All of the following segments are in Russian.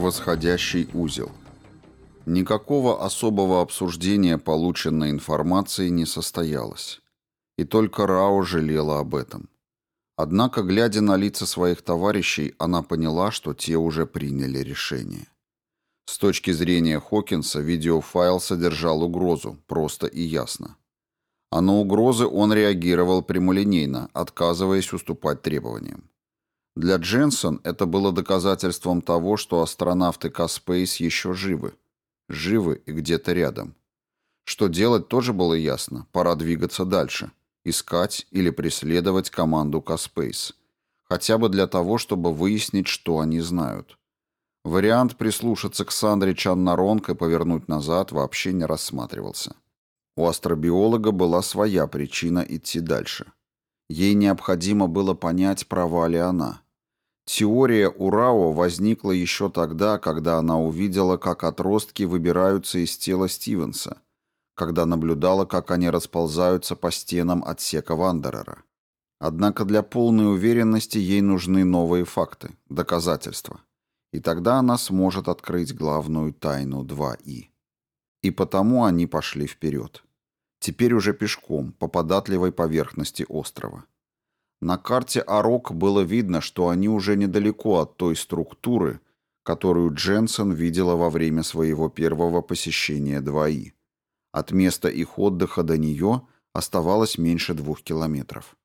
Восходящий узел. Никакого особого обсуждения полученной информации не состоялось. И только Рао жалела об этом. Однако, глядя на лица своих товарищей, она поняла, что те уже приняли решение. С точки зрения Хокинса, видеофайл содержал угрозу, просто и ясно. А на угрозы он реагировал прямолинейно, отказываясь уступать требованиям. Для Дженсон это было доказательством того, что астронавты Каспейс еще живы. Живы и где-то рядом. Что делать тоже было ясно. Пора двигаться дальше. Искать или преследовать команду Каспейс. Хотя бы для того, чтобы выяснить, что они знают. Вариант прислушаться к Сандре Чаннаронг и повернуть назад вообще не рассматривался. У астробиолога была своя причина идти дальше – Ей необходимо было понять, права ли она. Теория Урао возникла еще тогда, когда она увидела, как отростки выбираются из тела Стивенса, когда наблюдала, как они расползаются по стенам отсека Вандерера. Однако для полной уверенности ей нужны новые факты, доказательства. И тогда она сможет открыть главную тайну 2И. И потому они пошли вперед. Теперь уже пешком, по податливой поверхности острова. На карте Арок было видно, что они уже недалеко от той структуры, которую Дженсен видела во время своего первого посещения Двои. От места их отдыха до нее оставалось меньше двух километров.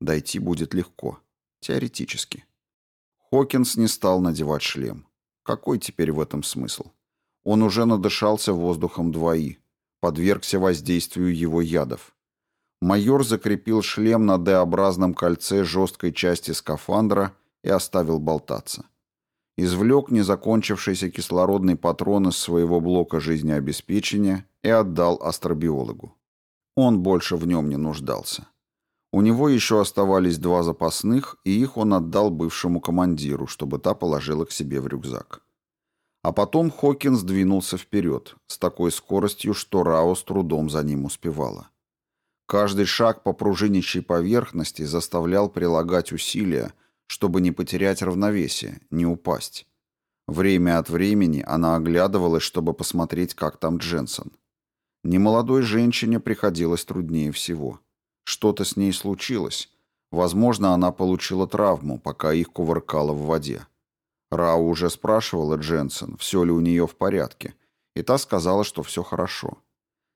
Дойти будет легко. Теоретически. Хокинс не стал надевать шлем. Какой теперь в этом смысл? Он уже надышался воздухом Двои подвергся воздействию его ядов. Майор закрепил шлем на Д-образном кольце жесткой части скафандра и оставил болтаться. Извлек незакончившийся кислородный патрон из своего блока жизнеобеспечения и отдал астробиологу. Он больше в нем не нуждался. У него еще оставались два запасных, и их он отдал бывшему командиру, чтобы та положила к себе в рюкзак. А потом Хокинс двинулся вперед, с такой скоростью, что Рао с трудом за ним успевала. Каждый шаг по пружинищей поверхности заставлял прилагать усилия, чтобы не потерять равновесие, не упасть. Время от времени она оглядывалась, чтобы посмотреть, как там Дженсен. Немолодой женщине приходилось труднее всего. Что-то с ней случилось. Возможно, она получила травму, пока их кувыркало в воде. Рау уже спрашивала Дженсен, все ли у нее в порядке, и та сказала, что все хорошо.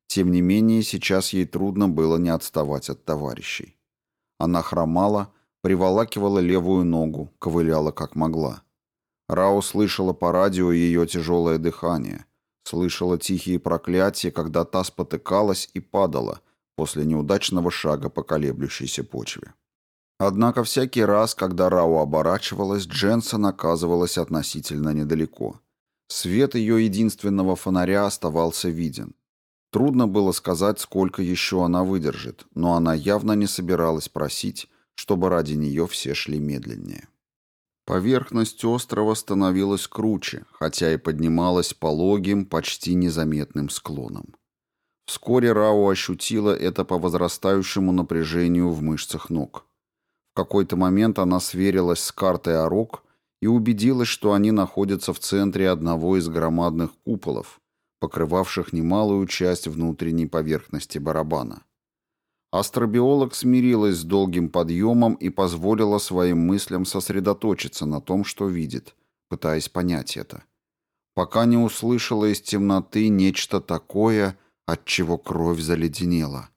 Тем не менее, сейчас ей трудно было не отставать от товарищей. Она хромала, приволакивала левую ногу, ковыляла как могла. Рау слышала по радио ее тяжелое дыхание, слышала тихие проклятия, когда та спотыкалась и падала после неудачного шага по колеблющейся почве. Однако всякий раз, когда Рау оборачивалась, Дженсен оказывалась относительно недалеко. Свет ее единственного фонаря оставался виден. Трудно было сказать, сколько еще она выдержит, но она явно не собиралась просить, чтобы ради нее все шли медленнее. Поверхность острова становилась круче, хотя и поднималась пологим, почти незаметным склоном. Вскоре Рау ощутила это по возрастающему напряжению в мышцах ног какой-то момент она сверилась с картой Орок и убедилась, что они находятся в центре одного из громадных куполов, покрывавших немалую часть внутренней поверхности барабана. Астробиолог смирилась с долгим подъемом и позволила своим мыслям сосредоточиться на том, что видит, пытаясь понять это. Пока не услышала из темноты нечто такое, от чего кровь заледенела.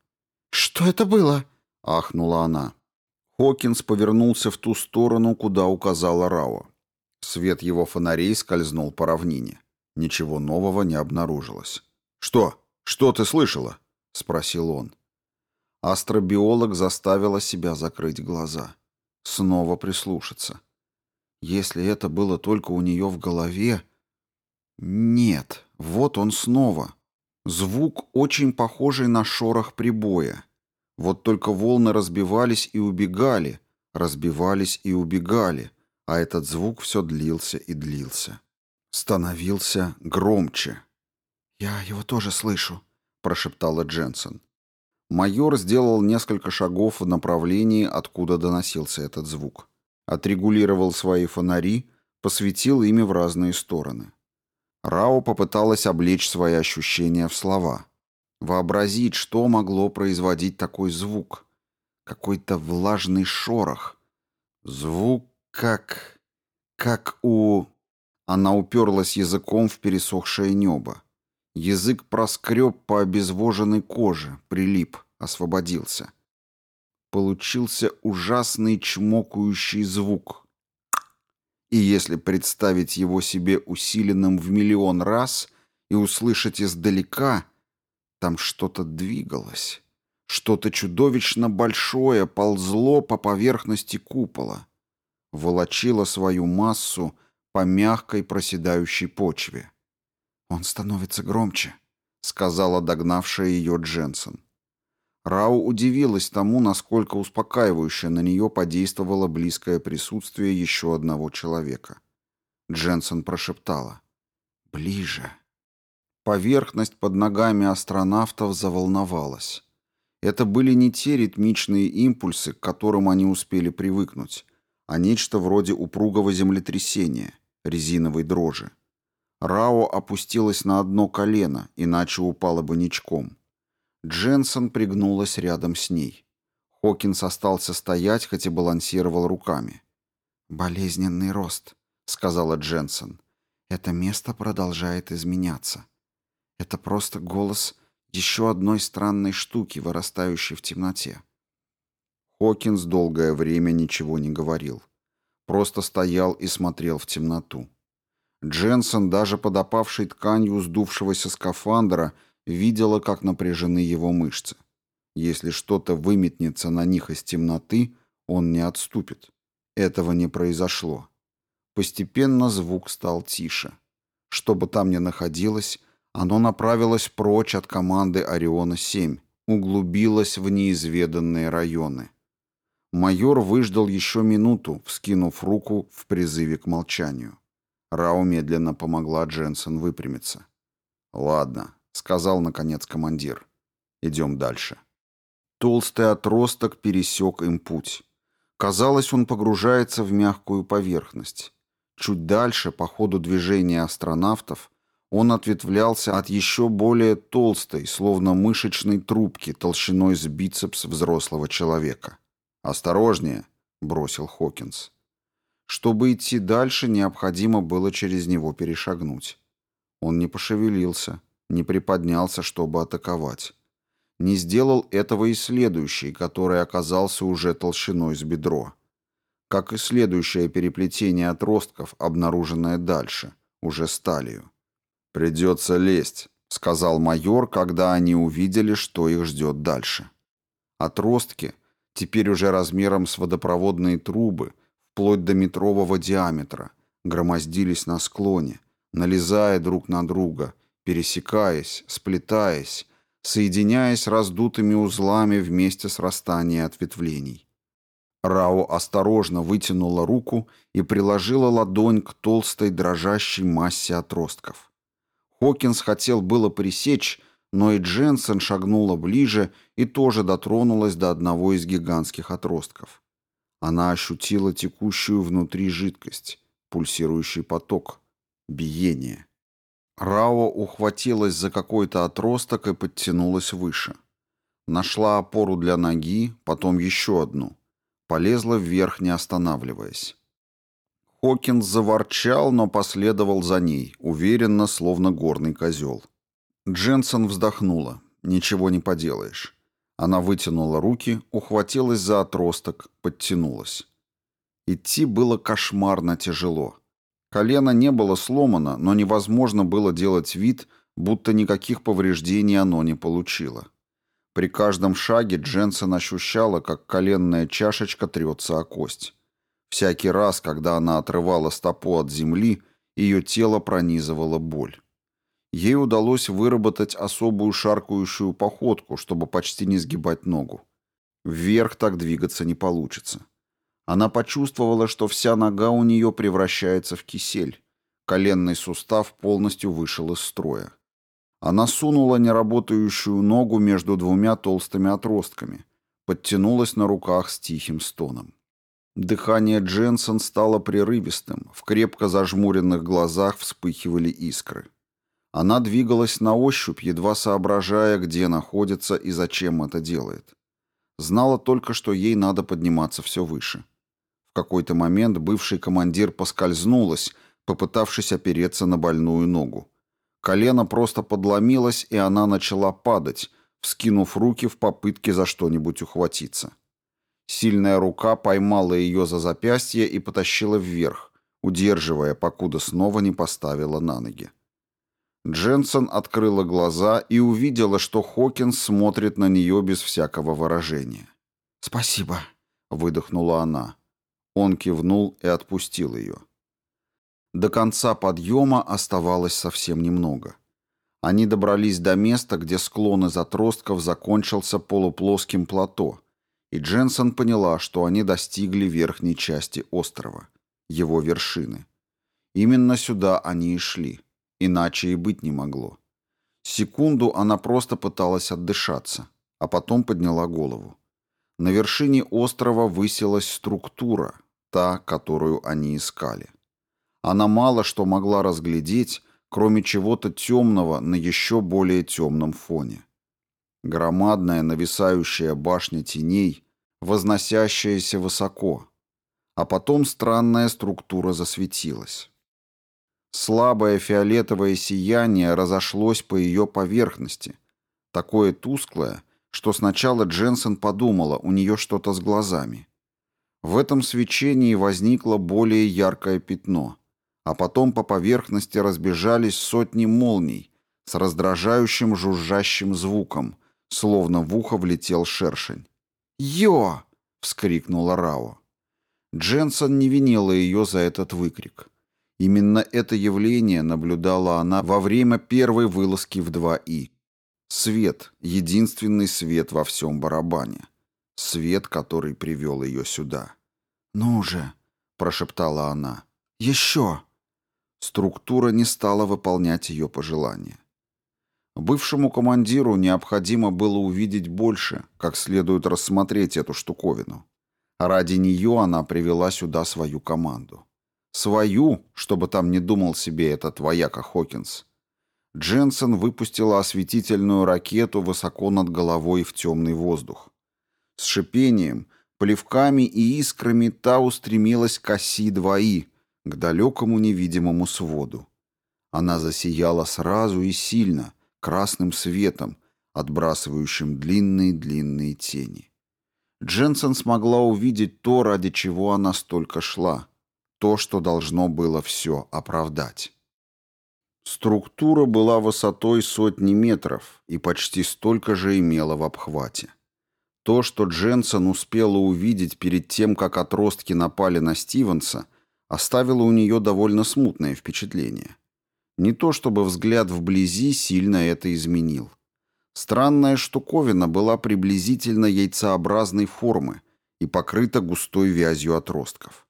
«Что это было?» — ахнула она. Хокинс повернулся в ту сторону, куда указала Рао. Свет его фонарей скользнул по равнине. Ничего нового не обнаружилось. «Что? Что ты слышала?» — спросил он. Астробиолог заставила себя закрыть глаза. Снова прислушаться. Если это было только у нее в голове... Нет, вот он снова. Звук, очень похожий на шорох прибоя. Вот только волны разбивались и убегали, разбивались и убегали, а этот звук все длился и длился. Становился громче. «Я его тоже слышу», — прошептала Дженсен. Майор сделал несколько шагов в направлении, откуда доносился этот звук. Отрегулировал свои фонари, посветил ими в разные стороны. Рао попыталась облечь свои ощущения в слова. Вообразить, что могло производить такой звук. Какой-то влажный шорох. Звук как... как у... Она уперлась языком в пересохшее небо. Язык проскреб по обезвоженной коже, прилип, освободился. Получился ужасный чмокающий звук. И если представить его себе усиленным в миллион раз и услышать издалека, там что-то двигалось. Что-то чудовищно большое ползло по поверхности купола. Волочило свою массу по мягкой проседающей почве. «Он становится громче», — сказала догнавшая ее Дженсен. Рау удивилась тому, насколько успокаивающе на нее подействовало близкое присутствие еще одного человека. Дженсен прошептала. «Ближе». Поверхность под ногами астронавтов заволновалась. Это были не те ритмичные импульсы, к которым они успели привыкнуть, а нечто вроде упругого землетрясения, резиновой дрожи. Рао опустилась на одно колено, иначе упала бы ничком. Дженсон пригнулась рядом с ней. Хокинс остался стоять, хоть и балансировал руками. «Болезненный рост», — сказала Дженсон. «Это место продолжает изменяться. Это просто голос еще одной странной штуки, вырастающей в темноте». Хокинс долгое время ничего не говорил. Просто стоял и смотрел в темноту. Дженсен, даже под опавшей тканью сдувшегося скафандра, видела, как напряжены его мышцы. Если что-то выметнется на них из темноты, он не отступит. Этого не произошло. Постепенно звук стал тише. Что бы там ни находилось, оно направилось прочь от команды «Ориона-7», углубилось в неизведанные районы. Майор выждал еще минуту, вскинув руку в призыве к молчанию. Рау медленно помогла Дженсен выпрямиться. «Ладно», — сказал, наконец, командир. «Идем дальше». Толстый отросток пересек им путь. Казалось, он погружается в мягкую поверхность. Чуть дальше, по ходу движения астронавтов, он ответвлялся от еще более толстой, словно мышечной трубки, толщиной с бицепс взрослого человека. «Осторожнее!» — бросил Хокинс. Чтобы идти дальше, необходимо было через него перешагнуть. Он не пошевелился, не приподнялся, чтобы атаковать. Не сделал этого и следующий, который оказался уже толщиной с бедро. Как и следующее переплетение отростков, обнаруженное дальше, уже сталью. «Придется лезть», — сказал майор, когда они увидели, что их ждет дальше. Отростки, теперь уже размером с водопроводные трубы, вплоть до метрового диаметра, громоздились на склоне, налезая друг на друга, пересекаясь, сплетаясь, соединяясь раздутыми узлами вместе с растанием ответвлений. Рао осторожно вытянула руку и приложила ладонь к толстой дрожащей массе отростков. Хокинс хотел было пресечь, но и Дженсен шагнула ближе и тоже дотронулась до одного из гигантских отростков. Она ощутила текущую внутри жидкость, пульсирующий поток, биение. Рао ухватилась за какой-то отросток и подтянулась выше. Нашла опору для ноги, потом еще одну. Полезла вверх, не останавливаясь. Хокинс заворчал, но последовал за ней, уверенно, словно горный козел. Дженсен вздохнула. «Ничего не поделаешь». Она вытянула руки, ухватилась за отросток, подтянулась. Идти было кошмарно тяжело. Колено не было сломано, но невозможно было делать вид, будто никаких повреждений оно не получило. При каждом шаге Дженсен ощущала, как коленная чашечка трется о кость. Всякий раз, когда она отрывала стопу от земли, ее тело пронизывала боль. Ей удалось выработать особую шаркающую походку, чтобы почти не сгибать ногу. Вверх так двигаться не получится. Она почувствовала, что вся нога у нее превращается в кисель. Коленный сустав полностью вышел из строя. Она сунула неработающую ногу между двумя толстыми отростками, подтянулась на руках с тихим стоном. Дыхание Дженсен стало прерывистым, в крепко зажмуренных глазах вспыхивали искры. Она двигалась на ощупь, едва соображая, где находится и зачем это делает. Знала только, что ей надо подниматься все выше. В какой-то момент бывший командир поскользнулась, попытавшись опереться на больную ногу. Колено просто подломилось, и она начала падать, вскинув руки в попытке за что-нибудь ухватиться. Сильная рука поймала ее за запястье и потащила вверх, удерживая, покуда снова не поставила на ноги. Дженсон открыла глаза и увидела, что Хокинс смотрит на нее без всякого выражения. «Спасибо», — выдохнула она. Он кивнул и отпустил ее. До конца подъема оставалось совсем немного. Они добрались до места, где склон из отростков закончился полуплоским плато, и Дженсон поняла, что они достигли верхней части острова, его вершины. Именно сюда они и шли. Иначе и быть не могло. Секунду она просто пыталась отдышаться, а потом подняла голову. На вершине острова высилась структура, та, которую они искали. Она мало что могла разглядеть, кроме чего-то темного на еще более темном фоне. Громадная нависающая башня теней, возносящаяся высоко, а потом странная структура засветилась. Слабое фиолетовое сияние разошлось по ее поверхности, такое тусклое, что сначала Дженсен подумала, у нее что-то с глазами. В этом свечении возникло более яркое пятно, а потом по поверхности разбежались сотни молний с раздражающим жужжащим звуком, словно в ухо влетел шершень. «Йо!» — вскрикнула Рао. Дженсен не винила ее за этот выкрик. Именно это явление наблюдала она во время первой вылазки в 2И. Свет, единственный свет во всем барабане. Свет, который привел ее сюда. «Ну же!» – прошептала она. «Еще!» Структура не стала выполнять ее пожелания. Бывшему командиру необходимо было увидеть больше, как следует рассмотреть эту штуковину. Ради нее она привела сюда свою команду. Свою, чтобы там не думал себе этот вояка Хокинс. Дженсен выпустила осветительную ракету высоко над головой в темный воздух. С шипением, плевками и искрами та устремилась к оси 2И, к далекому невидимому своду. Она засияла сразу и сильно, красным светом, отбрасывающим длинные-длинные тени. Дженсен смогла увидеть то, ради чего она столько шла — то, что должно было все оправдать. Структура была высотой сотни метров и почти столько же имела в обхвате. То, что Дженсен успела увидеть перед тем, как отростки напали на Стивенса, оставило у нее довольно смутное впечатление. Не то чтобы взгляд вблизи сильно это изменил. Странная штуковина была приблизительно яйцеобразной формы и покрыта густой вязью отростков.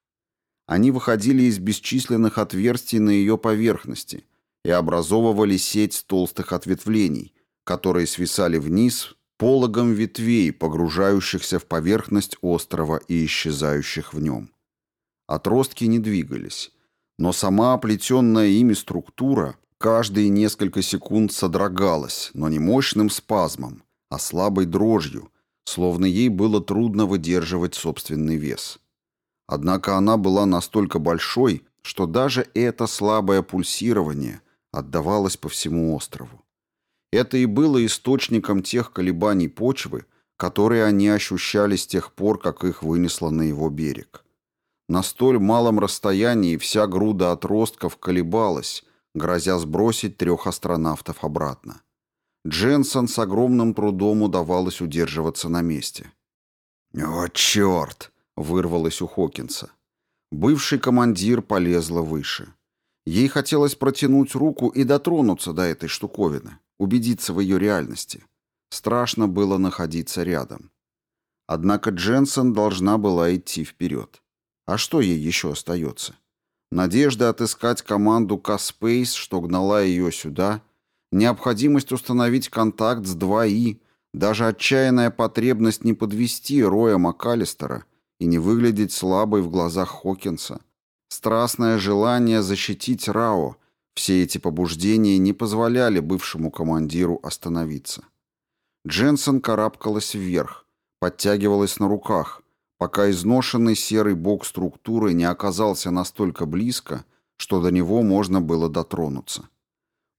Они выходили из бесчисленных отверстий на ее поверхности и образовывали сеть толстых ответвлений, которые свисали вниз пологом ветвей, погружающихся в поверхность острова и исчезающих в нем. Отростки не двигались, но сама оплетенная ими структура каждые несколько секунд содрогалась, но не мощным спазмом, а слабой дрожью, словно ей было трудно выдерживать собственный вес. Однако она была настолько большой, что даже это слабое пульсирование отдавалось по всему острову. Это и было источником тех колебаний почвы, которые они ощущали с тех пор, как их вынесло на его берег. На столь малом расстоянии вся груда отростков колебалась, грозя сбросить трех астронавтов обратно. Дженсон с огромным трудом удавалось удерживаться на месте. «О, черт!» Вырвалось у Хокинса. Бывший командир полезла выше. Ей хотелось протянуть руку и дотронуться до этой штуковины, убедиться в ее реальности. Страшно было находиться рядом. Однако Дженсен должна была идти вперед. А что ей еще остается? Надежда отыскать команду Каспейс, что гнала ее сюда, необходимость установить контакт с 2И, даже отчаянная потребность не подвести Роя МакАлистера — и не выглядеть слабой в глазах Хокинса. Страстное желание защитить Рао, все эти побуждения не позволяли бывшему командиру остановиться. Дженсен карабкалась вверх, подтягивалась на руках, пока изношенный серый бок структуры не оказался настолько близко, что до него можно было дотронуться.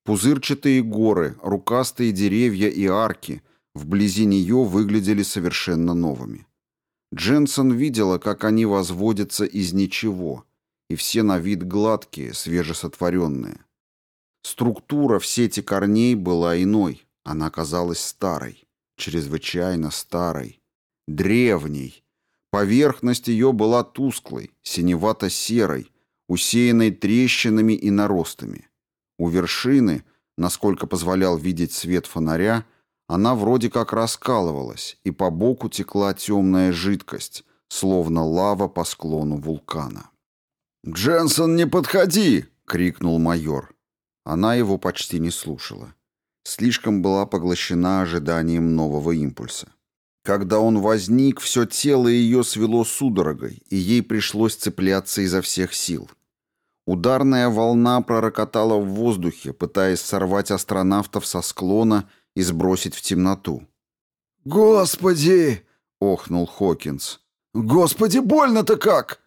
Пузырчатые горы, рукастые деревья и арки вблизи нее выглядели совершенно новыми. Дженсен видела, как они возводятся из ничего, и все на вид гладкие, свежесотворенные. Структура в сети корней была иной, она казалась старой, чрезвычайно старой, древней. Поверхность ее была тусклой, синевато-серой, усеянной трещинами и наростами. У вершины, насколько позволял видеть свет фонаря, она вроде как раскалывалась, и по боку текла темная жидкость, словно лава по склону вулкана. «Дженсон, не подходи!» — крикнул майор. Она его почти не слушала. Слишком была поглощена ожиданием нового импульса. Когда он возник, все тело ее свело судорогой, и ей пришлось цепляться изо всех сил. Ударная волна пророкотала в воздухе, пытаясь сорвать астронавтов со склона и сбросить в темноту. «Господи!» — охнул Хокинс. «Господи, больно-то как!»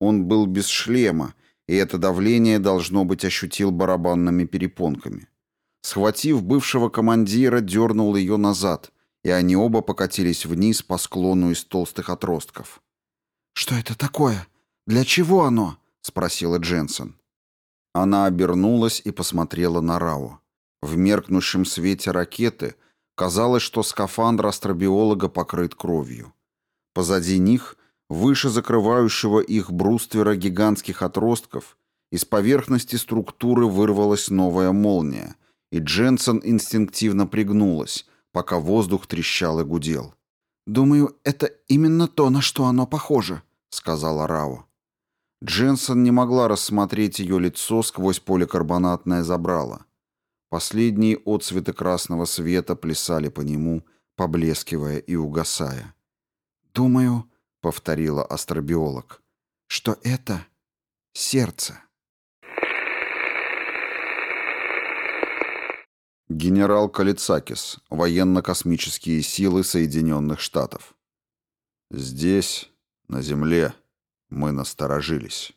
Он был без шлема, и это давление, должно быть, ощутил барабанными перепонками. Схватив бывшего командира, дернул ее назад, и они оба покатились вниз по склону из толстых отростков. «Что это такое? Для чего оно?» — спросила Дженсен. Она обернулась и посмотрела на Рао. В меркнущем свете ракеты казалось, что скафандр астробиолога покрыт кровью. Позади них, выше закрывающего их бруствера гигантских отростков, из поверхности структуры вырвалась новая молния, и Дженсен инстинктивно пригнулась, пока воздух трещал и гудел. «Думаю, это именно то, на что оно похоже», — сказала Рао. Дженсен не могла рассмотреть ее лицо сквозь поликарбонатное забрало. Последние отцветы красного света плясали по нему, поблескивая и угасая. «Думаю», — повторила астробиолог, — «что это сердце». Генерал Калицакис, военно-космические силы Соединенных Штатов. Здесь, на Земле, мы насторожились.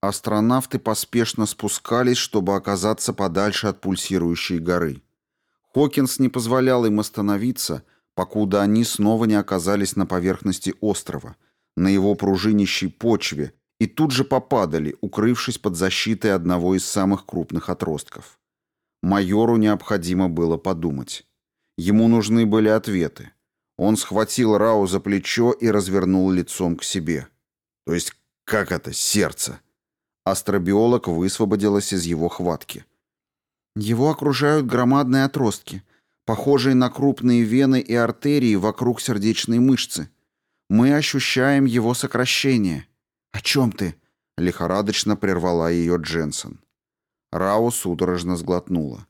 Астронавты поспешно спускались, чтобы оказаться подальше от пульсирующей горы. Хокинс не позволял им остановиться, покуда они снова не оказались на поверхности острова, на его пружинищей почве, и тут же попадали, укрывшись под защитой одного из самых крупных отростков. Майору необходимо было подумать. Ему нужны были ответы. Он схватил Рау за плечо и развернул лицом к себе. То есть как это, сердце? Астробиолог высвободилась из его хватки. Его окружают громадные отростки, похожие на крупные вены и артерии вокруг сердечной мышцы. Мы ощущаем его сокращение. «О чем ты?» — лихорадочно прервала ее Дженсен. Рао судорожно сглотнула.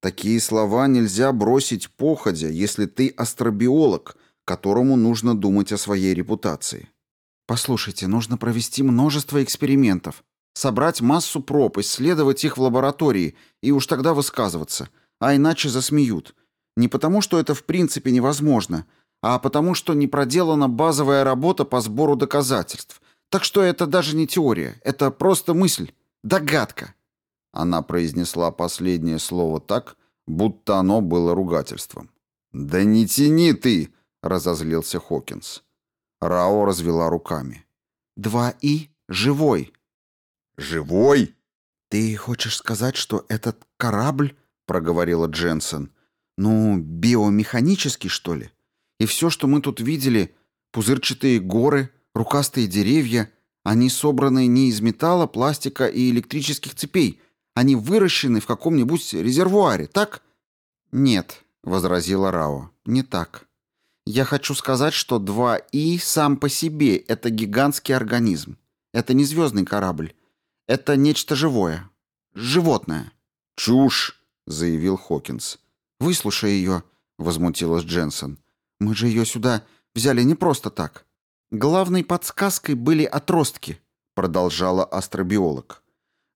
Такие слова нельзя бросить походя, если ты астробиолог, которому нужно думать о своей репутации. Послушайте, нужно провести множество экспериментов, собрать массу проб, исследовать их в лаборатории и уж тогда высказываться, а иначе засмеют. Не потому, что это в принципе невозможно, а потому, что не проделана базовая работа по сбору доказательств. Так что это даже не теория, это просто мысль, догадка. Она произнесла последнее слово так, будто оно было ругательством. «Да не тяни ты!» — разозлился Хокинс. Рао развела руками. «Два «и» — живой». «Живой?» «Ты хочешь сказать, что этот корабль?» — проговорила Дженсен. «Ну, биомеханический, что ли? И все, что мы тут видели, пузырчатые горы, рукастые деревья, они собраны не из металла, пластика и электрических цепей, они выращены в каком-нибудь резервуаре, так? Нет, возразила Рао. Не так. Я хочу сказать, что 2И сам по себе это гигантский организм. Это не звездный корабль. Это нечто живое. Животное. Чушь, заявил Хокинс. Выслушай ее, возмутилась Дженсен. «Мы же ее сюда взяли не просто так. Главной подсказкой были отростки», продолжала астробиолог.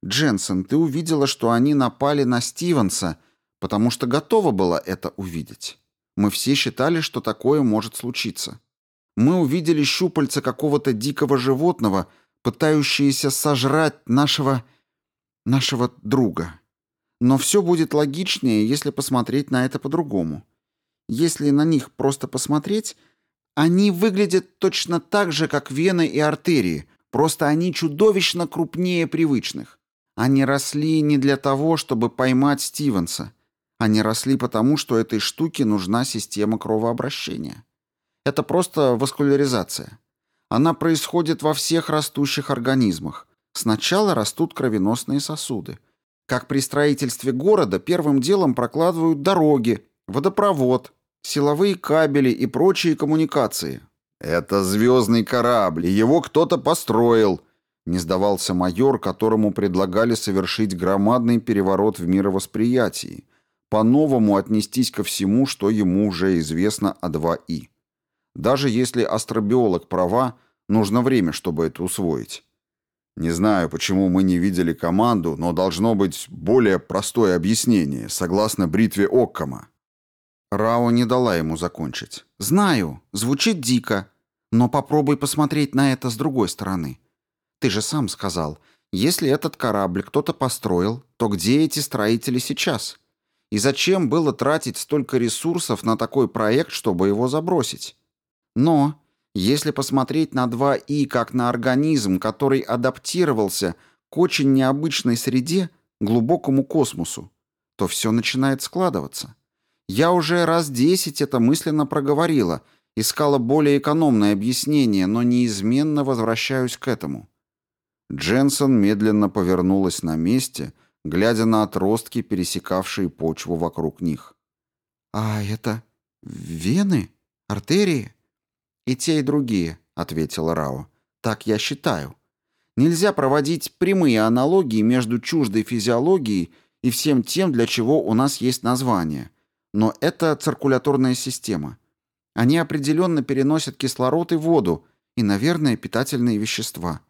«Дженсен, ты увидела, что они напали на Стивенса, потому что готова была это увидеть. Мы все считали, что такое может случиться. Мы увидели щупальца какого-то дикого животного, пытающиеся сожрать нашего... нашего друга. Но все будет логичнее, если посмотреть на это по-другому. Если на них просто посмотреть, они выглядят точно так же, как вены и артерии, просто они чудовищно крупнее привычных. Они росли не для того, чтобы поймать Стивенса. Они росли потому, что этой штуке нужна система кровообращения. Это просто васкуляризация. Она происходит во всех растущих организмах. Сначала растут кровеносные сосуды. Как при строительстве города первым делом прокладывают дороги, водопровод, силовые кабели и прочие коммуникации. «Это звездный корабль, и его кто-то построил», — не сдавался майор, которому предлагали совершить громадный переворот в мировосприятии, по-новому отнестись ко всему, что ему уже известно о 2И. Даже если астробиолог права, нужно время, чтобы это усвоить. Не знаю, почему мы не видели команду, но должно быть более простое объяснение, согласно бритве Оккама. Рао не дала ему закончить. «Знаю, звучит дико, но попробуй посмотреть на это с другой стороны. Ты же сам сказал, если этот корабль кто-то построил, то где эти строители сейчас? И зачем было тратить столько ресурсов на такой проект, чтобы его забросить? Но если посмотреть на 2И как на организм, который адаптировался к очень необычной среде, глубокому космосу, то все начинает складываться. Я уже раз десять это мысленно проговорила, искала более экономное объяснение, но неизменно возвращаюсь к этому. Дженсен медленно повернулась на месте, глядя на отростки, пересекавшие почву вокруг них. «А это вены? Артерии?» «И те, и другие», — ответила Рао. «Так я считаю. Нельзя проводить прямые аналогии между чуждой физиологией и всем тем, для чего у нас есть название. Но это циркуляторная система. Они определенно переносят кислород и воду, и, наверное, питательные вещества.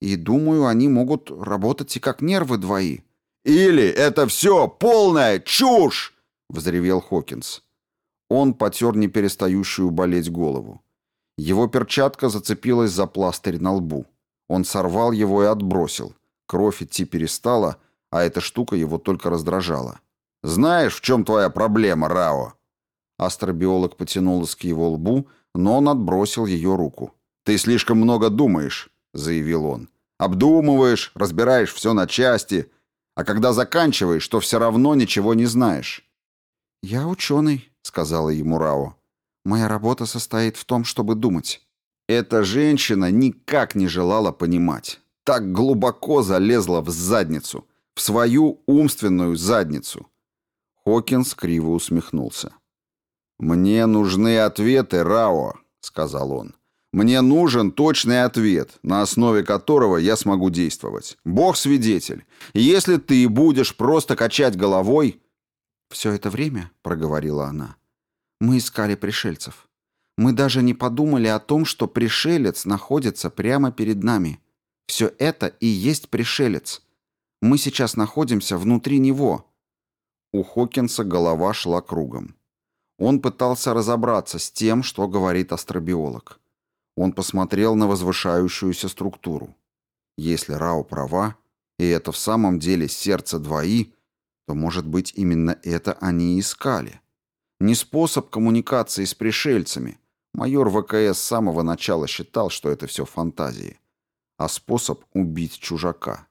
И, думаю, они могут работать и как нервы двои». «Или это все полная чушь!» — взревел Хокинс. Он потер неперестающую болеть голову. Его перчатка зацепилась за пластырь на лбу. Он сорвал его и отбросил. Кровь идти перестала, а эта штука его только раздражала. «Знаешь, в чем твоя проблема, Рао?» Астробиолог потянулась к его лбу, но он отбросил ее руку. «Ты слишком много думаешь», — заявил он. «Обдумываешь, разбираешь все на части, а когда заканчиваешь, то все равно ничего не знаешь». «Я ученый», — сказала ему Рао. Моя работа состоит в том, чтобы думать. Эта женщина никак не желала понимать. Так глубоко залезла в задницу, в свою умственную задницу. Хокинс криво усмехнулся. «Мне нужны ответы, Рао», — сказал он. «Мне нужен точный ответ, на основе которого я смогу действовать. Бог свидетель. Если ты будешь просто качать головой...» «Все это время», — проговорила она, — мы искали пришельцев. Мы даже не подумали о том, что пришелец находится прямо перед нами. Все это и есть пришелец. Мы сейчас находимся внутри него. У Хокинса голова шла кругом. Он пытался разобраться с тем, что говорит астробиолог. Он посмотрел на возвышающуюся структуру. Если Рао права, и это в самом деле сердце двои, то, может быть, именно это они и искали. Не способ коммуникации с пришельцами. Майор ВКС с самого начала считал, что это все фантазии. А способ убить чужака.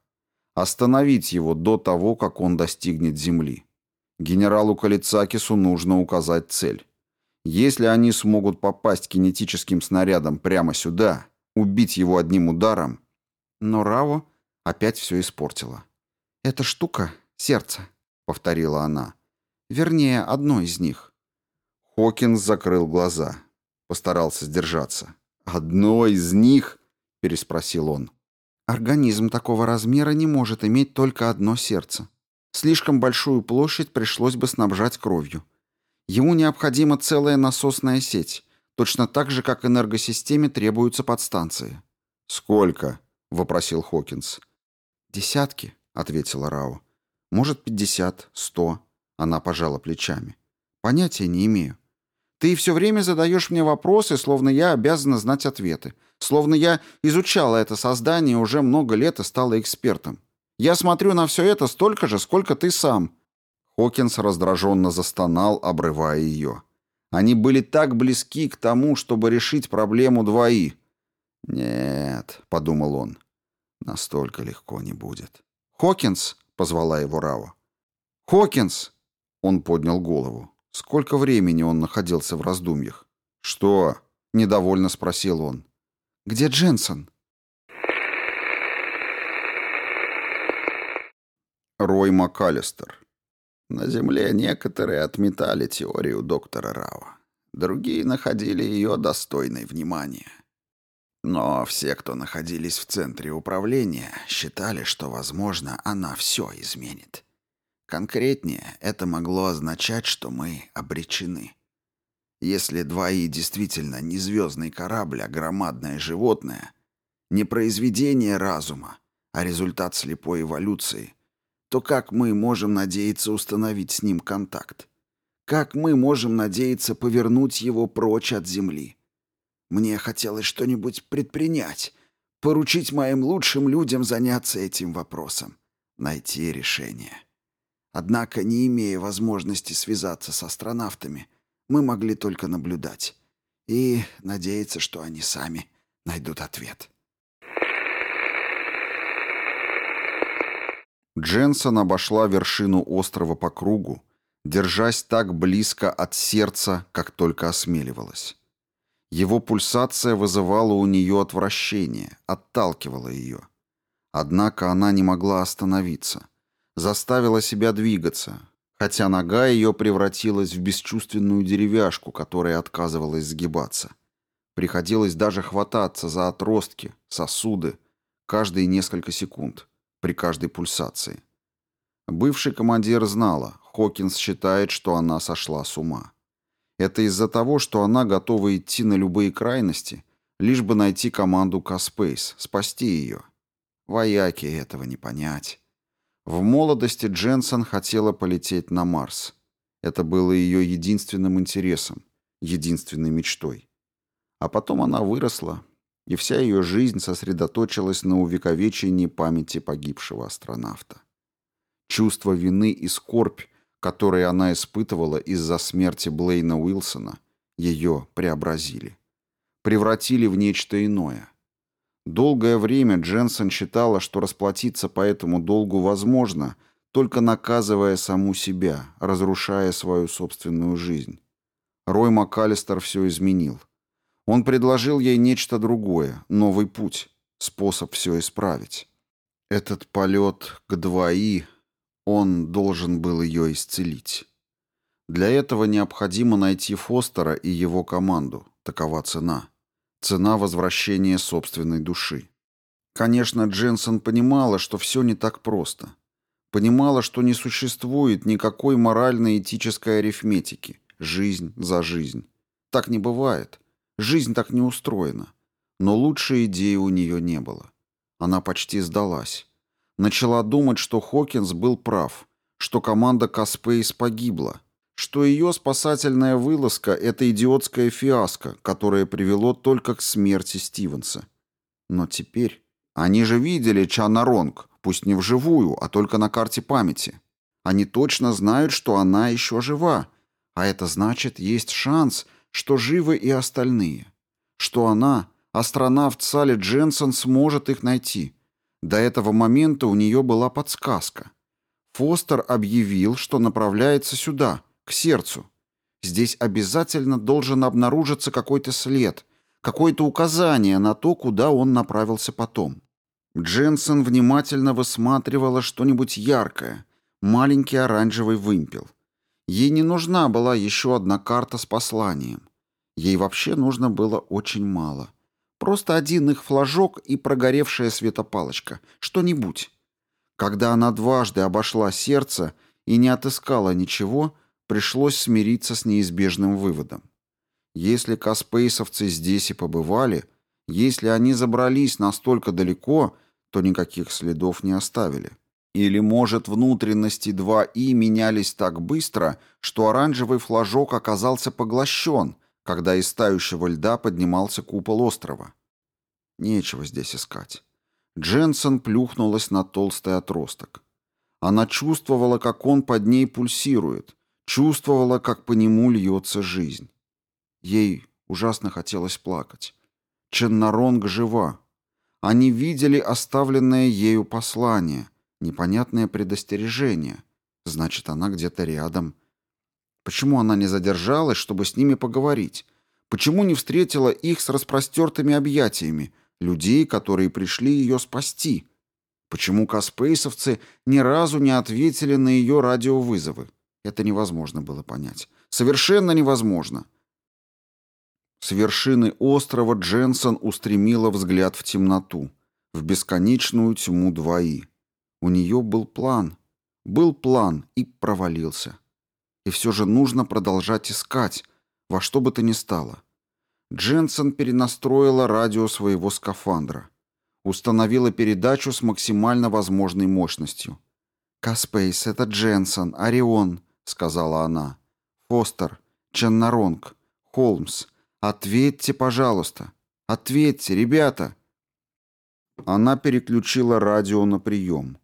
Остановить его до того, как он достигнет земли. Генералу Калицакису нужно указать цель. Если они смогут попасть кинетическим снарядом прямо сюда, убить его одним ударом... Но Рао опять все испортила. «Эта штука — сердце», — повторила она. «Вернее, одно из них. Хокинс закрыл глаза. Постарался сдержаться. «Одно из них?» — переспросил он. «Организм такого размера не может иметь только одно сердце. Слишком большую площадь пришлось бы снабжать кровью. Ему необходима целая насосная сеть, точно так же, как энергосистеме требуются подстанции. «Сколько?» — вопросил Хокинс. «Десятки», — ответила Рао. «Может, пятьдесят, сто». Она пожала плечами. «Понятия не имею. Ты все время задаешь мне вопросы, словно я обязана знать ответы. Словно я изучала это создание уже много лет и стала экспертом. Я смотрю на все это столько же, сколько ты сам». Хокинс раздраженно застонал, обрывая ее. Они были так близки к тому, чтобы решить проблему двои. «Нет», — подумал он, — «настолько легко не будет». «Хокинс», — позвала его Рао. «Хокинс!» Он поднял голову. Сколько времени он находился в раздумьях? «Что?» — недовольно спросил он. «Где Дженсен?» Рой МакАлистер. На Земле некоторые отметали теорию доктора Рава. Другие находили ее достойной внимания. Но все, кто находились в центре управления, считали, что, возможно, она все изменит. Конкретнее, это могло означать, что мы обречены. Если двои действительно не звездный корабль, а громадное животное, не произведение разума, а результат слепой эволюции — то как мы можем надеяться установить с ним контакт? Как мы можем надеяться повернуть его прочь от Земли? Мне хотелось что-нибудь предпринять, поручить моим лучшим людям заняться этим вопросом, найти решение. Однако, не имея возможности связаться с астронавтами, мы могли только наблюдать и надеяться, что они сами найдут ответ. Дженсон обошла вершину острова по кругу, держась так близко от сердца, как только осмеливалась. Его пульсация вызывала у нее отвращение, отталкивала ее. Однако она не могла остановиться. Заставила себя двигаться, хотя нога ее превратилась в бесчувственную деревяшку, которая отказывалась сгибаться. Приходилось даже хвататься за отростки, сосуды, каждые несколько секунд при каждой пульсации. Бывший командир знала, Хокинс считает, что она сошла с ума. Это из-за того, что она готова идти на любые крайности, лишь бы найти команду Каспейс, спасти ее. Вояки этого не понять. В молодости Дженсен хотела полететь на Марс. Это было ее единственным интересом, единственной мечтой. А потом она выросла, и вся ее жизнь сосредоточилась на увековечении памяти погибшего астронавта. Чувство вины и скорбь, которые она испытывала из-за смерти Блейна Уилсона, ее преобразили. Превратили в нечто иное. Долгое время Дженсен считала, что расплатиться по этому долгу возможно, только наказывая саму себя, разрушая свою собственную жизнь. Рой МакАлистер все изменил – он предложил ей нечто другое, новый путь, способ все исправить. Этот полет к двои, он должен был ее исцелить. Для этого необходимо найти Фостера и его команду. Такова цена. Цена возвращения собственной души. Конечно, Дженсен понимала, что все не так просто. Понимала, что не существует никакой морально-этической арифметики. Жизнь за жизнь. Так не бывает. Жизнь так не устроена. Но лучшей идеи у нее не было. Она почти сдалась. Начала думать, что Хокинс был прав, что команда Каспейс погибла, что ее спасательная вылазка — это идиотская фиаско, которое привело только к смерти Стивенса. Но теперь... Они же видели Чанаронг, пусть не вживую, а только на карте памяти. Они точно знают, что она еще жива, а это значит, есть шанс, что живы и остальные, что она, астронавт Салли Дженсен, сможет их найти. До этого момента у нее была подсказка. Фостер объявил, что направляется сюда, к сердцу. Здесь обязательно должен обнаружиться какой-то след, какое-то указание на то, куда он направился потом. Дженсен внимательно высматривала что-нибудь яркое, маленький оранжевый вымпел — Ей не нужна была еще одна карта с посланием. Ей вообще нужно было очень мало. Просто один их флажок и прогоревшая светопалочка. Что-нибудь. Когда она дважды обошла сердце и не отыскала ничего, пришлось смириться с неизбежным выводом. Если каспейсовцы здесь и побывали, если они забрались настолько далеко, то никаких следов не оставили. Или, может, внутренности 2И менялись так быстро, что оранжевый флажок оказался поглощен, когда из тающего льда поднимался купол острова. Нечего здесь искать. Дженсен плюхнулась на толстый отросток. Она чувствовала, как он под ней пульсирует, чувствовала, как по нему льется жизнь. Ей ужасно хотелось плакать. Ченнаронг жива. Они видели оставленное ею послание, непонятное предостережение. Значит, она где-то рядом. Почему она не задержалась, чтобы с ними поговорить? Почему не встретила их с распростертыми объятиями, людей, которые пришли ее спасти? Почему каспейсовцы ни разу не ответили на ее радиовызовы? Это невозможно было понять. Совершенно невозможно. С вершины острова Дженсон устремила взгляд в темноту, в бесконечную тьму двои. У нее был план. Был план и провалился. И все же нужно продолжать искать, во что бы то ни стало. Дженсон перенастроила радио своего скафандра. Установила передачу с максимально возможной мощностью. «Каспейс, это Дженсон, Орион», — сказала она. «Фостер, Ченнаронг, Холмс, ответьте, пожалуйста. Ответьте, ребята!» Она переключила радио на прием.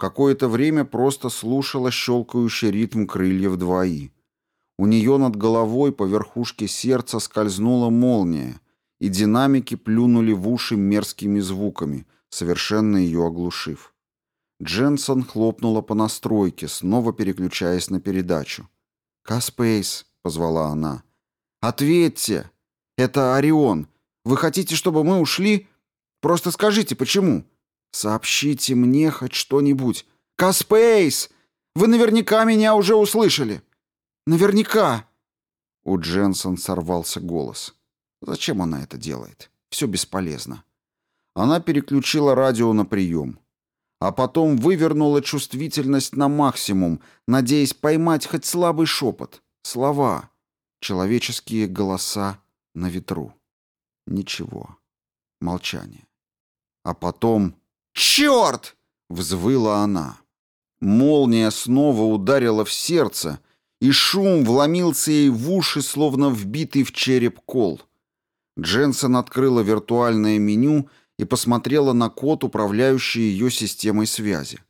Какое-то время просто слушала щелкающий ритм крыльев двои. У нее над головой по верхушке сердца скользнула молния, и динамики плюнули в уши мерзкими звуками, совершенно ее оглушив. Дженсон хлопнула по настройке, снова переключаясь на передачу. «Каспейс», — позвала она. «Ответьте! Это Орион. Вы хотите, чтобы мы ушли? Просто скажите, почему?» Сообщите мне хоть что-нибудь. Каспейс! Вы наверняка меня уже услышали. Наверняка. У Дженсон сорвался голос. Зачем она это делает? Все бесполезно. Она переключила радио на прием. А потом вывернула чувствительность на максимум, надеясь поймать хоть слабый шепот. Слова. Человеческие голоса на ветру. Ничего. Молчание. А потом «Черт!» — взвыла она. Молния снова ударила в сердце, и шум вломился ей в уши, словно вбитый в череп кол. Дженсен открыла виртуальное меню и посмотрела на код, управляющий ее системой связи.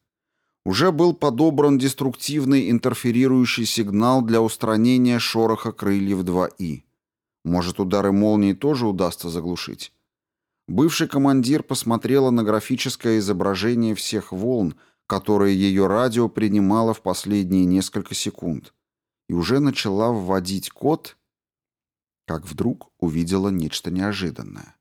Уже был подобран деструктивный интерферирующий сигнал для устранения шороха крыльев 2И. Может, удары молнии тоже удастся заглушить? Бывший командир посмотрела на графическое изображение всех волн, которые ее радио принимало в последние несколько секунд, и уже начала вводить код, как вдруг увидела нечто неожиданное.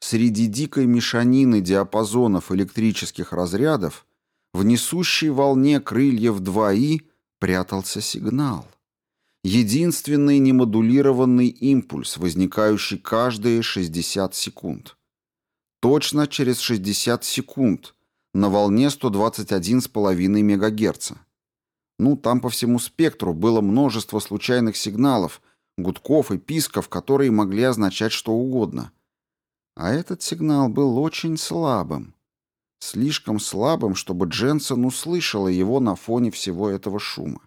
Среди дикой мешанины диапазонов электрических разрядов в несущей волне крыльев 2И прятался сигнал. Единственный немодулированный импульс, возникающий каждые 60 секунд. Точно через 60 секунд на волне 121,5 МГц. Ну, там по всему спектру было множество случайных сигналов, гудков и писков, которые могли означать что угодно. А этот сигнал был очень слабым. Слишком слабым, чтобы Дженсен услышала его на фоне всего этого шума.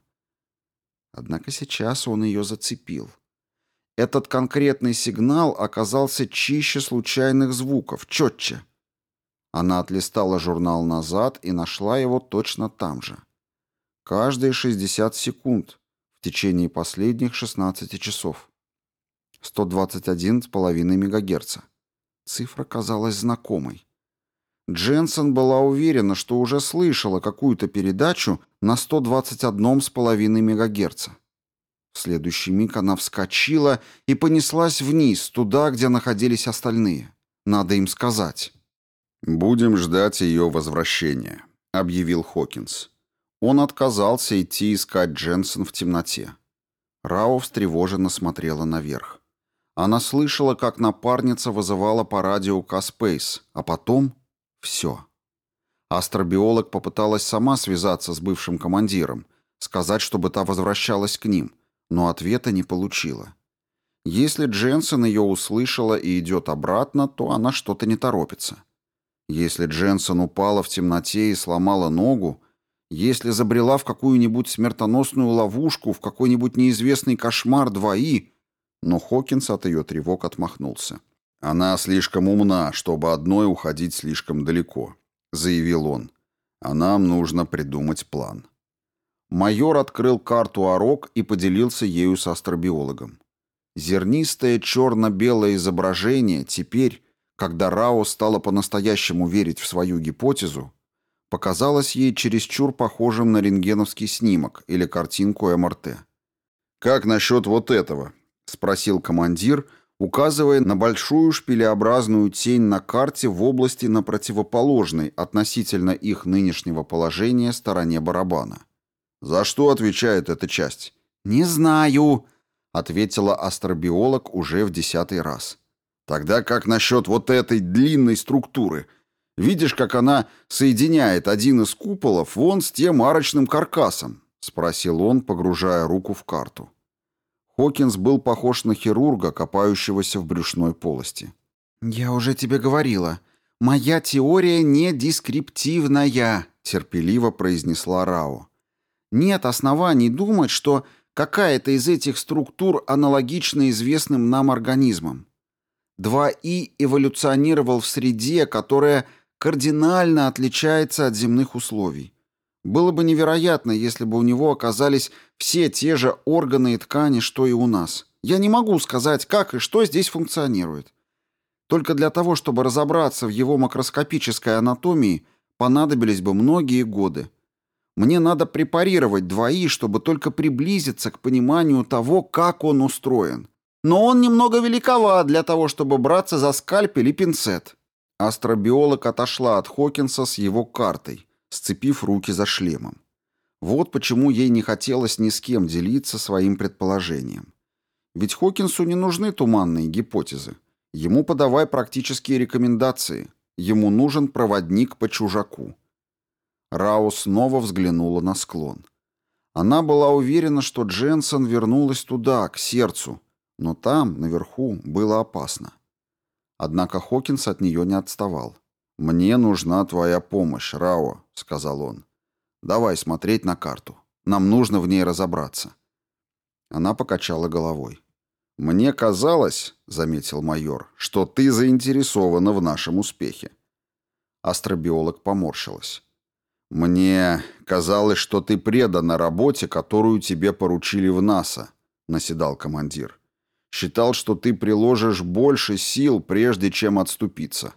Однако сейчас он ее зацепил. Этот конкретный сигнал оказался чище случайных звуков, четче. Она отлистала журнал назад и нашла его точно там же. Каждые 60 секунд в течение последних 16 часов. 121,5 МГц. Цифра казалась знакомой. Дженсен была уверена, что уже слышала какую-то передачу на 121,5 МГц. В следующий миг она вскочила и понеслась вниз, туда, где находились остальные. Надо им сказать. «Будем ждать ее возвращения», — объявил Хокинс. Он отказался идти искать Дженсен в темноте. Рао встревоженно смотрела наверх. Она слышала, как напарница вызывала по радио Каспейс, а потом — все. Астробиолог попыталась сама связаться с бывшим командиром, сказать, чтобы та возвращалась к ним, но ответа не получила. Если Дженсен ее услышала и идет обратно, то она что-то не торопится. Если Дженсен упала в темноте и сломала ногу, если забрела в какую-нибудь смертоносную ловушку, в какой-нибудь неизвестный кошмар двои... Но Хокинс от ее тревог отмахнулся. «Она слишком умна, чтобы одной уходить слишком далеко», — заявил он. «А нам нужно придумать план». Майор открыл карту Орок и поделился ею с астробиологом. Зернистое черно-белое изображение теперь, когда Рао стала по-настоящему верить в свою гипотезу, показалось ей чересчур похожим на рентгеновский снимок или картинку МРТ. «Как насчет вот этого?» — спросил командир, указывая на большую шпилеобразную тень на карте в области на противоположной относительно их нынешнего положения стороне барабана. «За что отвечает эта часть?» «Не знаю», — ответила астробиолог уже в десятый раз. «Тогда как насчет вот этой длинной структуры?» Видишь, как она соединяет один из куполов вон с тем арочным каркасом?» — спросил он, погружая руку в карту. Хокинс был похож на хирурга, копающегося в брюшной полости. «Я уже тебе говорила. Моя теория не дескриптивная», — терпеливо произнесла Рао. «Нет оснований думать, что какая-то из этих структур аналогична известным нам организмам. 2И эволюционировал в среде, которая кардинально отличается от земных условий. Было бы невероятно, если бы у него оказались все те же органы и ткани, что и у нас. Я не могу сказать, как и что здесь функционирует. Только для того, чтобы разобраться в его макроскопической анатомии, понадобились бы многие годы. Мне надо препарировать двои, чтобы только приблизиться к пониманию того, как он устроен. Но он немного великоват для того, чтобы браться за скальпель и пинцет. Астробиолог отошла от Хокинса с его картой, сцепив руки за шлемом. Вот почему ей не хотелось ни с кем делиться своим предположением. Ведь Хокинсу не нужны туманные гипотезы. Ему подавай практические рекомендации. Ему нужен проводник по чужаку. Рао снова взглянула на склон. Она была уверена, что Дженсен вернулась туда, к сердцу, но там, наверху, было опасно. Однако Хокинс от нее не отставал. «Мне нужна твоя помощь, Рао», — сказал он. «Давай смотреть на карту. Нам нужно в ней разобраться». Она покачала головой. «Мне казалось, — заметил майор, — что ты заинтересована в нашем успехе». Астробиолог поморщилась. «Мне казалось, что ты предана работе, которую тебе поручили в НАСА», — наседал командир. Считал, что ты приложишь больше сил, прежде чем отступиться.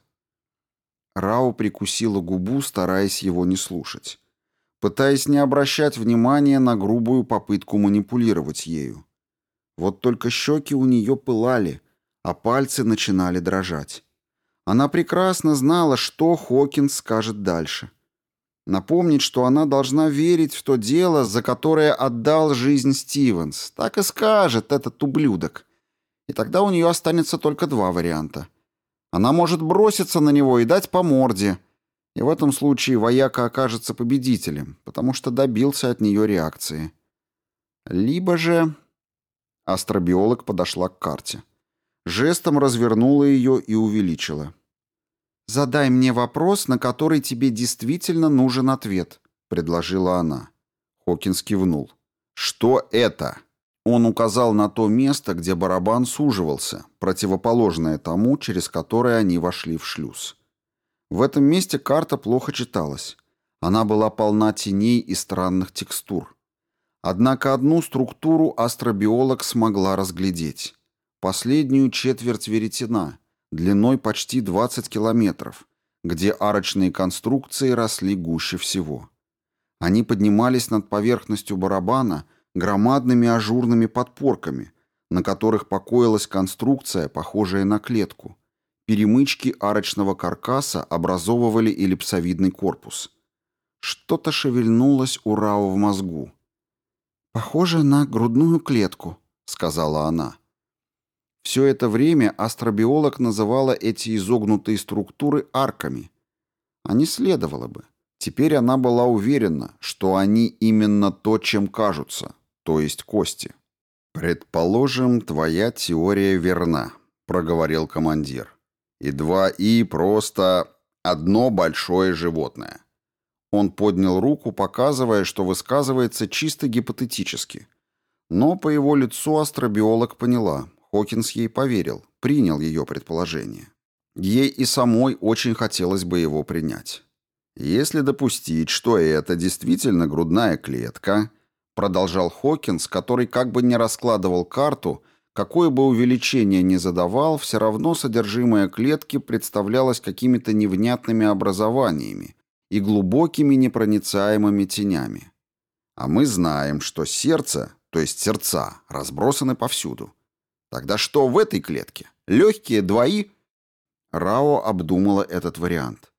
Рао прикусила губу, стараясь его не слушать, пытаясь не обращать внимания на грубую попытку манипулировать ею. Вот только щеки у нее пылали, а пальцы начинали дрожать. Она прекрасно знала, что Хокинс скажет дальше. Напомнить, что она должна верить в то дело, за которое отдал жизнь Стивенс. Так и скажет этот ублюдок. И тогда у нее останется только два варианта. Она может броситься на него и дать по морде. И в этом случае вояка окажется победителем, потому что добился от нее реакции. Либо же... Астробиолог подошла к карте. Жестом развернула ее и увеличила. «Задай мне вопрос, на который тебе действительно нужен ответ», — предложила она. Хокинс кивнул. «Что это?» Он указал на то место, где барабан суживался, противоположное тому, через которое они вошли в шлюз. В этом месте карта плохо читалась. Она была полна теней и странных текстур. Однако одну структуру астробиолог смогла разглядеть. Последнюю четверть веретена, длиной почти 20 километров, где арочные конструкции росли гуще всего. Они поднимались над поверхностью барабана – громадными ажурными подпорками, на которых покоилась конструкция, похожая на клетку. Перемычки арочного каркаса образовывали эллипсовидный корпус. Что-то шевельнулось у Рао в мозгу. «Похоже на грудную клетку», — сказала она. Все это время астробиолог называла эти изогнутые структуры арками. А не следовало бы. Теперь она была уверена, что они именно то, чем кажутся, то есть кости. «Предположим, твоя теория верна», — проговорил командир. «И два «и» просто одно большое животное». Он поднял руку, показывая, что высказывается чисто гипотетически. Но по его лицу астробиолог поняла. Хокинс ей поверил, принял ее предположение. Ей и самой очень хотелось бы его принять. Если допустить, что это действительно грудная клетка, продолжал Хокинс, который как бы не раскладывал карту, какое бы увеличение ни задавал, все равно содержимое клетки представлялось какими-то невнятными образованиями и глубокими непроницаемыми тенями. А мы знаем, что сердце, то есть сердца, разбросаны повсюду. Тогда что в этой клетке? Легкие двои? Рао обдумала этот вариант.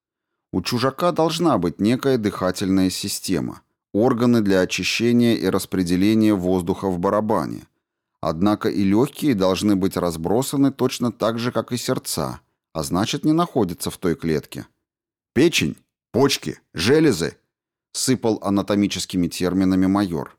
У чужака должна быть некая дыхательная система, органы для очищения и распределения воздуха в барабане. Однако и легкие должны быть разбросаны точно так же, как и сердца, а значит не находятся в той клетке. Печень, почки, железы, сыпал анатомическими терминами майор.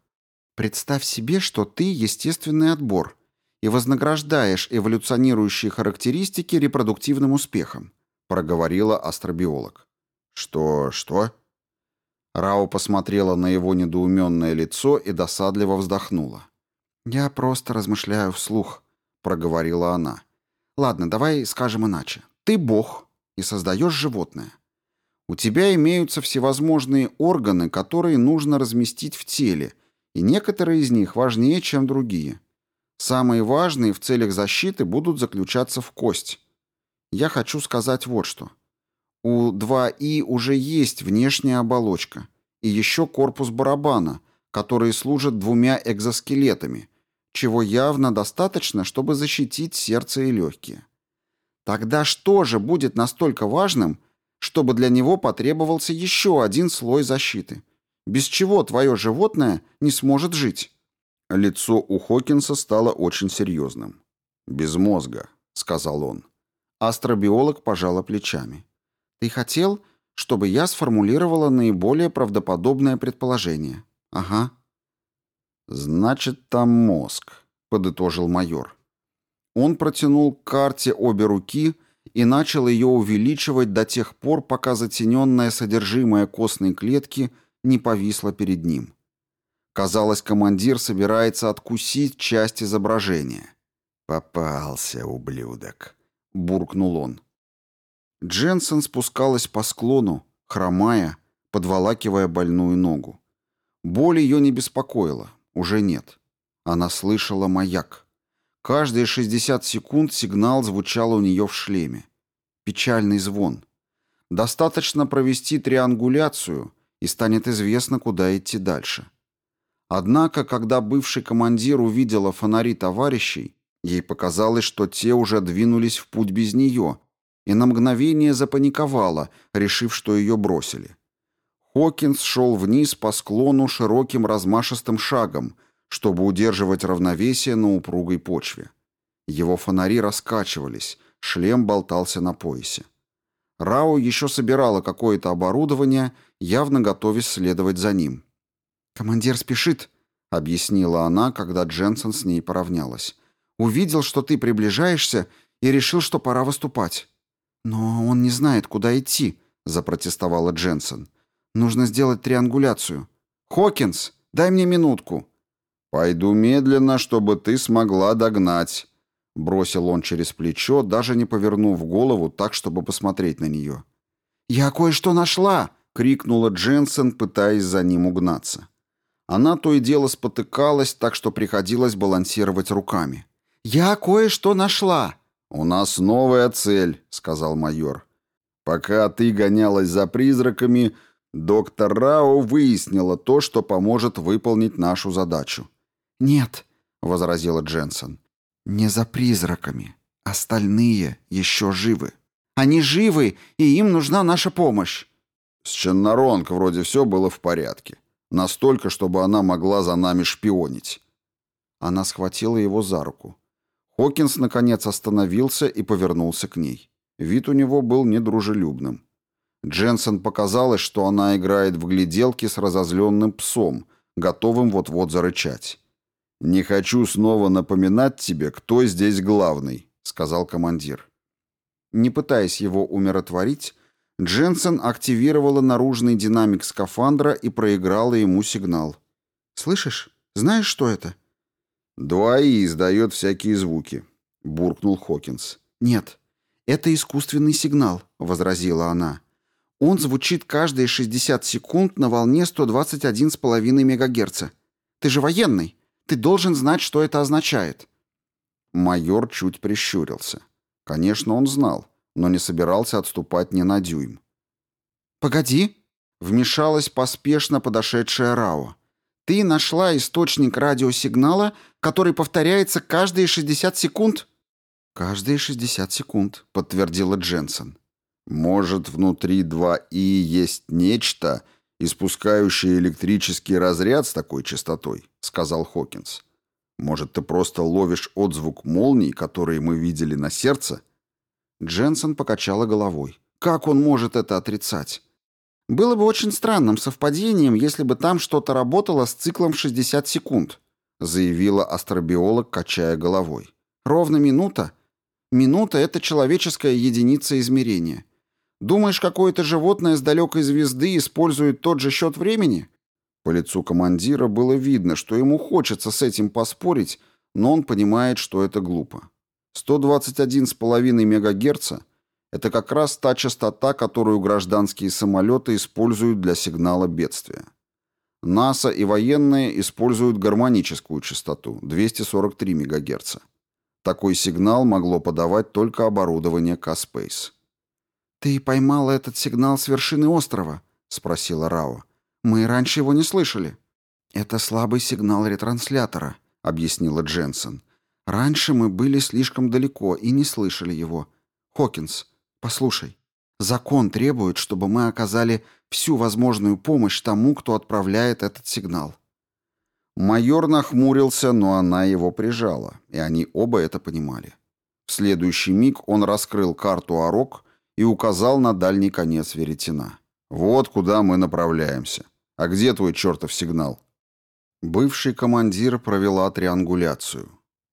Представь себе, что ты естественный отбор и вознаграждаешь эволюционирующие характеристики репродуктивным успехом, проговорила астробиолог. «Что... что?» Рао посмотрела на его недоуменное лицо и досадливо вздохнула. «Я просто размышляю вслух», — проговорила она. «Ладно, давай скажем иначе. Ты бог и создаешь животное. У тебя имеются всевозможные органы, которые нужно разместить в теле, и некоторые из них важнее, чем другие. Самые важные в целях защиты будут заключаться в кость. Я хочу сказать вот что. У 2И уже есть внешняя оболочка и еще корпус барабана, которые служат двумя экзоскелетами, чего явно достаточно, чтобы защитить сердце и легкие. Тогда что же будет настолько важным, чтобы для него потребовался еще один слой защиты, без чего твое животное не сможет жить? Лицо у Хокинса стало очень серьезным. «Без мозга», — сказал он. Астробиолог пожала плечами. Ты хотел, чтобы я сформулировала наиболее правдоподобное предположение? Ага. Значит, там мозг, подытожил майор. Он протянул к карте обе руки и начал ее увеличивать до тех пор, пока затененное содержимое костной клетки не повисло перед ним. Казалось, командир собирается откусить часть изображения. «Попался, ублюдок», — буркнул он. Дженсен спускалась по склону, хромая, подволакивая больную ногу. Боль ее не беспокоила, уже нет. Она слышала маяк. Каждые 60 секунд сигнал звучал у нее в шлеме. Печальный звон. Достаточно провести триангуляцию, и станет известно, куда идти дальше. Однако, когда бывший командир увидела фонари товарищей, ей показалось, что те уже двинулись в путь без нее, и на мгновение запаниковала, решив, что ее бросили. Хокинс шел вниз по склону широким размашистым шагом, чтобы удерживать равновесие на упругой почве. Его фонари раскачивались, шлем болтался на поясе. Рао еще собирала какое-то оборудование, явно готовясь следовать за ним. «Командир спешит», — объяснила она, когда Дженсен с ней поравнялась. «Увидел, что ты приближаешься, и решил, что пора выступать». «Но он не знает, куда идти», — запротестовала Дженсен. «Нужно сделать триангуляцию. Хокинс, дай мне минутку». «Пойду медленно, чтобы ты смогла догнать», — бросил он через плечо, даже не повернув голову так, чтобы посмотреть на нее. «Я кое-что нашла!» — крикнула Дженсен, пытаясь за ним угнаться. Она то и дело спотыкалась, так что приходилось балансировать руками. «Я кое-что нашла!» «У нас новая цель», — сказал майор. «Пока ты гонялась за призраками, доктор Рао выяснила то, что поможет выполнить нашу задачу». «Нет», — возразила Дженсен, — «не за призраками. Остальные еще живы. Они живы, и им нужна наша помощь». С Ченнаронг вроде все было в порядке. Настолько, чтобы она могла за нами шпионить. Она схватила его за руку. Хокинс, наконец, остановился и повернулся к ней. Вид у него был недружелюбным. Дженсен показалось, что она играет в гляделки с разозленным псом, готовым вот-вот зарычать. «Не хочу снова напоминать тебе, кто здесь главный», — сказал командир. Не пытаясь его умиротворить, Дженсен активировала наружный динамик скафандра и проиграла ему сигнал. «Слышишь? Знаешь, что это?» «Дуаи издает всякие звуки», — буркнул Хокинс. «Нет, это искусственный сигнал», — возразила она. «Он звучит каждые 60 секунд на волне 121,5 МГц. Ты же военный. Ты должен знать, что это означает». Майор чуть прищурился. Конечно, он знал, но не собирался отступать ни на дюйм. «Погоди», — вмешалась поспешно подошедшая Рао. Ты нашла источник радиосигнала, который повторяется каждые 60 секунд? Каждые 60 секунд, подтвердила Дженсен. Может, внутри 2И есть нечто, испускающее электрический разряд с такой частотой, сказал Хокинс. Может, ты просто ловишь отзвук молний, которые мы видели на сердце? Дженсен покачала головой. Как он может это отрицать? Было бы очень странным совпадением, если бы там что-то работало с циклом 60 секунд, заявила астробиолог, качая головой. Ровно минута? Минута — это человеческая единица измерения. Думаешь, какое-то животное с далекой звезды использует тот же счет времени? По лицу командира было видно, что ему хочется с этим поспорить, но он понимает, что это глупо. 121,5 МГц — это как раз та частота, которую гражданские самолеты используют для сигнала бедствия. НАСА и военные используют гармоническую частоту – 243 МГц. Такой сигнал могло подавать только оборудование К-Спейс. «Ты поймала этот сигнал с вершины острова?» — спросила Рао. «Мы раньше его не слышали». «Это слабый сигнал ретранслятора», — объяснила Дженсен. «Раньше мы были слишком далеко и не слышали его. Хокинс, Послушай, закон требует, чтобы мы оказали всю возможную помощь тому, кто отправляет этот сигнал. Майор нахмурился, но она его прижала, и они оба это понимали. В следующий миг он раскрыл карту Орок и указал на дальний конец веретена. «Вот куда мы направляемся. А где твой чертов сигнал?» Бывший командир провела триангуляцию.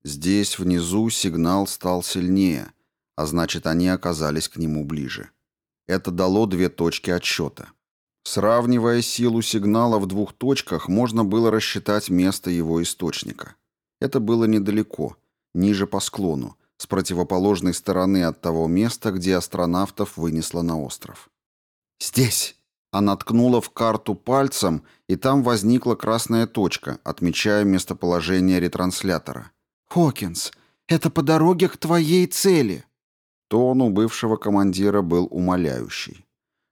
Здесь, внизу, сигнал стал сильнее — а значит, они оказались к нему ближе. Это дало две точки отсчета. Сравнивая силу сигнала в двух точках, можно было рассчитать место его источника. Это было недалеко, ниже по склону, с противоположной стороны от того места, где астронавтов вынесло на остров. «Здесь!» Она ткнула в карту пальцем, и там возникла красная точка, отмечая местоположение ретранслятора. «Хокинс, это по дороге к твоей цели!» Тон у бывшего командира был умоляющий.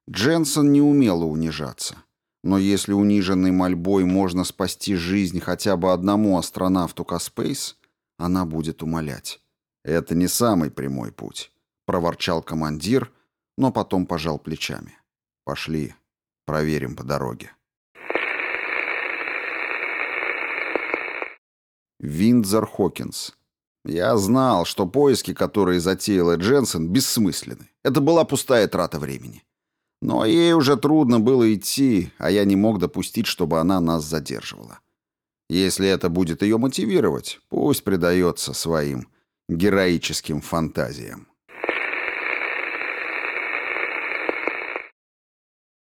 Дженсен не умела унижаться. Но если униженной мольбой можно спасти жизнь хотя бы одному астронавту Каспейс, она будет умолять. «Это не самый прямой путь», — проворчал командир, но потом пожал плечами. «Пошли, проверим по дороге». Виндзор Хокинс. Я знал, что поиски, которые затеяла Дженсен, бессмысленны. Это была пустая трата времени. Но ей уже трудно было идти, а я не мог допустить, чтобы она нас задерживала. Если это будет ее мотивировать, пусть предается своим героическим фантазиям.